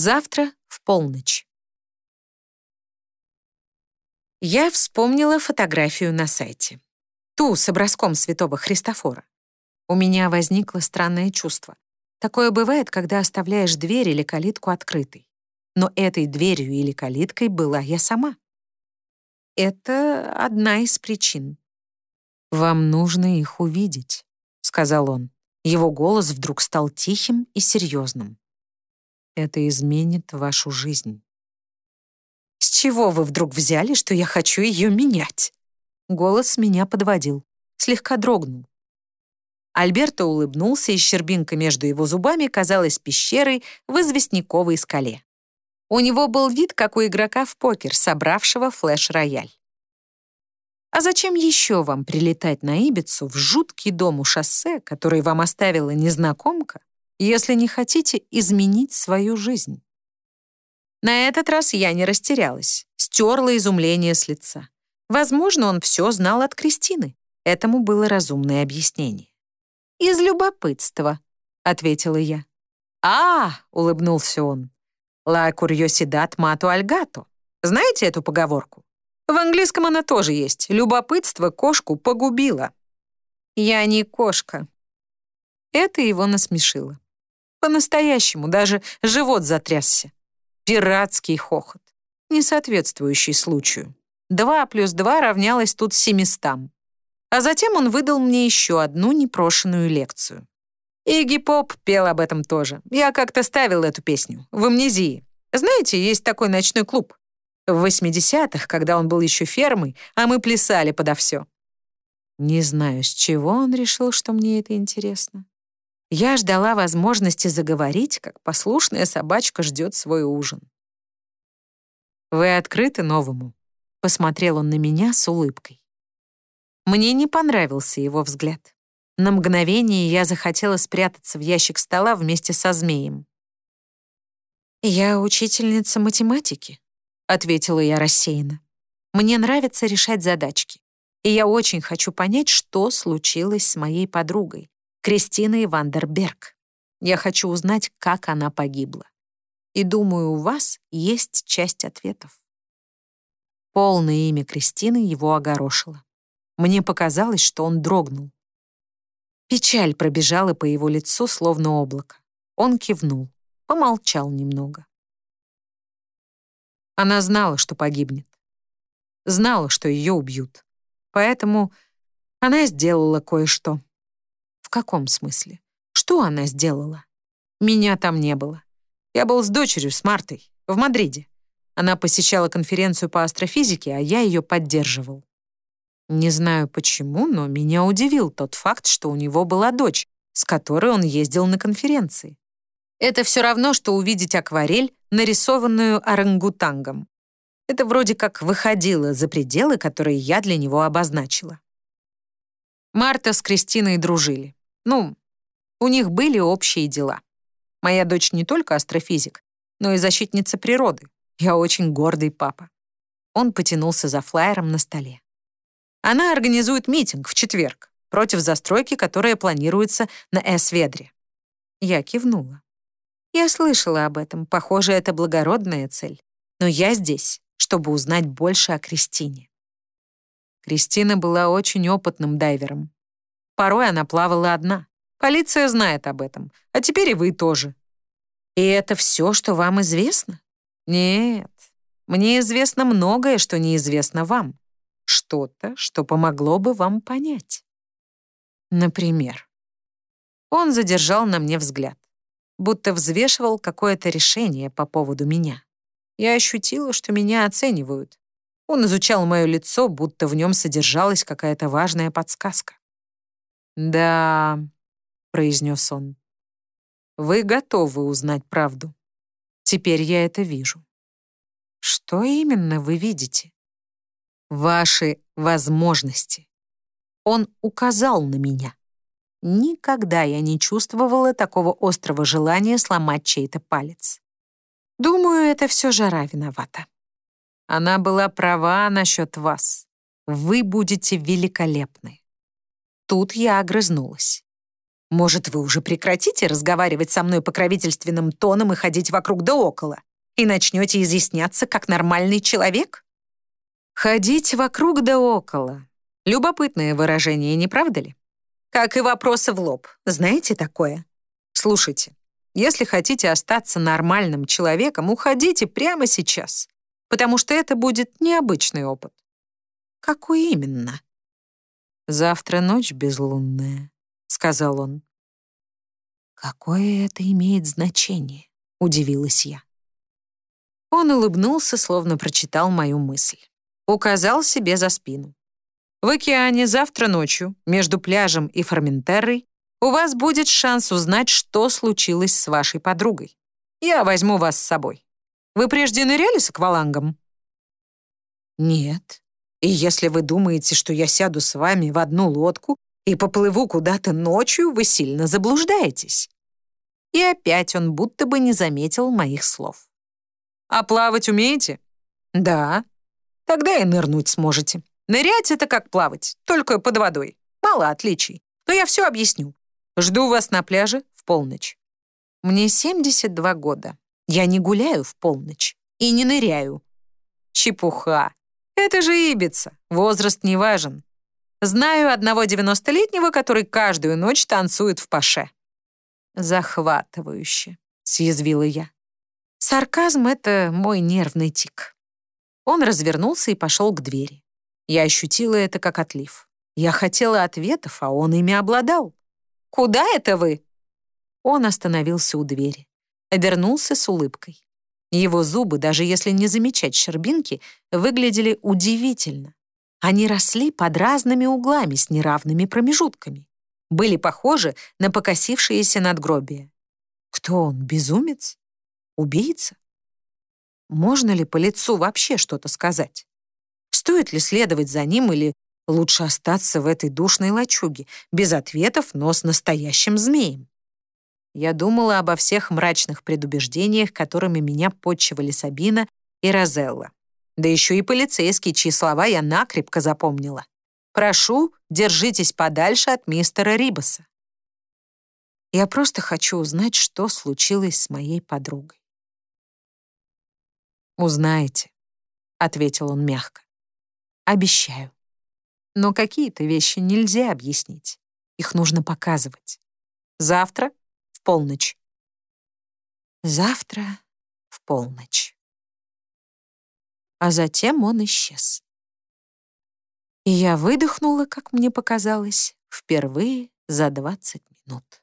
Завтра в полночь. Я вспомнила фотографию на сайте. Ту с образком святого Христофора. У меня возникло странное чувство. Такое бывает, когда оставляешь дверь или калитку открытой. Но этой дверью или калиткой была я сама. Это одна из причин. «Вам нужно их увидеть», — сказал он. Его голос вдруг стал тихим и серьезным. «Это изменит вашу жизнь». «С чего вы вдруг взяли, что я хочу ее менять?» Голос меня подводил, слегка дрогнул. Альберто улыбнулся, и щербинка между его зубами казалась пещерой в известняковой скале. У него был вид, как у игрока в покер, собравшего флеш-рояль. А зачем еще вам прилетать на Ибицу в жуткий дом у шоссе, который вам оставила незнакомка, если не хотите изменить свою жизнь? На этот раз я не растерялась, стерла изумление с лица. Возможно, он все знал от Кристины. Этому было разумное объяснение. «Из любопытства», — ответила я. «А!» — улыбнулся он. «La curiosidad mato al gato». Знаете эту поговорку? В английском она тоже есть. Любопытство кошку погубило. Я не кошка. Это его насмешило. По-настоящему даже живот затрясся. Пиратский хохот, не соответствующий случаю. Два плюс два равнялось тут семистам. А затем он выдал мне еще одну непрошенную лекцию. Игги Поп пел об этом тоже. Я как-то ставил эту песню в амнезии. Знаете, есть такой ночной клуб. В 80-х, когда он был еще фермой, а мы плясали подо все. Не знаю, с чего он решил, что мне это интересно. Я ждала возможности заговорить, как послушная собачка ждет свой ужин. «Вы открыты новому?» — посмотрел он на меня с улыбкой. Мне не понравился его взгляд. На мгновение я захотела спрятаться в ящик стола вместе со змеем. «Я учительница математики», ответила я рассеянно. Мне нравится решать задачки. И я очень хочу понять, что случилось с моей подругой, Кристиной Вандерберг. Я хочу узнать, как она погибла. И думаю, у вас есть часть ответов. Полное имя Кристины его огорошило. Мне показалось, что он дрогнул. Печаль пробежала по его лицу, словно облако. Он кивнул, помолчал немного. Она знала, что погибнет. Знала, что ее убьют. Поэтому она сделала кое-что. В каком смысле? Что она сделала? Меня там не было. Я был с дочерью, с Мартой, в Мадриде. Она посещала конференцию по астрофизике, а я ее поддерживал. Не знаю почему, но меня удивил тот факт, что у него была дочь, с которой он ездил на конференции. Это все равно, что увидеть акварель, нарисованную орангутангом. Это вроде как выходило за пределы, которые я для него обозначила. Марта с Кристиной дружили. Ну, у них были общие дела. Моя дочь не только астрофизик, но и защитница природы. Я очень гордый папа. Он потянулся за флаером на столе. Она организует митинг в четверг против застройки, которая планируется на Эс-Ведре. Я кивнула. Я слышала об этом, похоже, это благородная цель. Но я здесь, чтобы узнать больше о Кристине. Кристина была очень опытным дайвером. Порой она плавала одна. Полиция знает об этом, а теперь и вы тоже. И это все, что вам известно? Нет, мне известно многое, что неизвестно вам. Что-то, что помогло бы вам понять. Например, он задержал на мне взгляд будто взвешивал какое-то решение по поводу меня. Я ощутила, что меня оценивают. Он изучал мое лицо, будто в нем содержалась какая-то важная подсказка. «Да», — произнес он, — «вы готовы узнать правду. Теперь я это вижу». «Что именно вы видите?» «Ваши возможности». Он указал на меня. Никогда я не чувствовала такого острого желания сломать чей-то палец. Думаю, это все жара виновата. Она была права насчет вас. Вы будете великолепны. Тут я огрызнулась. Может, вы уже прекратите разговаривать со мной покровительственным тоном и ходить вокруг да около, и начнете изъясняться как нормальный человек? Ходить вокруг да около. Любопытное выражение, не правда ли? Как и вопросы в лоб. Знаете такое? Слушайте, если хотите остаться нормальным человеком, уходите прямо сейчас, потому что это будет необычный опыт. Какой именно? Завтра ночь безлунная, сказал он. Какое это имеет значение? Удивилась я. Он улыбнулся, словно прочитал мою мысль. Указал себе за спину. В океане завтра ночью, между пляжем и Форментеррой, у вас будет шанс узнать, что случилось с вашей подругой. Я возьму вас с собой. Вы прежде ныряли с аквалангом? Нет. И если вы думаете, что я сяду с вами в одну лодку и поплыву куда-то ночью, вы сильно заблуждаетесь. И опять он будто бы не заметил моих слов. А плавать умеете? Да. Тогда и нырнуть сможете. Нырять — это как плавать, только под водой. Мало отличий. Но я все объясню. Жду вас на пляже в полночь. Мне 72 года. Я не гуляю в полночь и не ныряю. Чепуха. Это же Ибица. Возраст не важен. Знаю одного девяностолетнего, который каждую ночь танцует в паше. Захватывающе, съязвила я. Сарказм — это мой нервный тик. Он развернулся и пошел к двери. Я ощутила это как отлив. Я хотела ответов, а он ими обладал. Куда это вы?» Он остановился у двери, обернулся с улыбкой. Его зубы, даже если не замечать щербинки, выглядели удивительно. Они росли под разными углами с неравными промежутками. Были похожи на покосившиеся надгробия. Кто он, безумец? Убийца? Можно ли по лицу вообще что-то сказать? Стоит ли следовать за ним или Лучше остаться в этой душной лачуге, без ответов, но с настоящим змеем. Я думала обо всех мрачных предубеждениях, которыми меня подчивали Сабина и Розелла. Да еще и полицейские, чьи слова я накрепко запомнила. «Прошу, держитесь подальше от мистера Рибаса». Я просто хочу узнать, что случилось с моей подругой. «Узнаете», — ответил он мягко. «Обещаю». Но какие-то вещи нельзя объяснить. Их нужно показывать. Завтра полночь. Завтра в полночь. А затем он исчез. И я выдохнула, как мне показалось, впервые за 20 минут.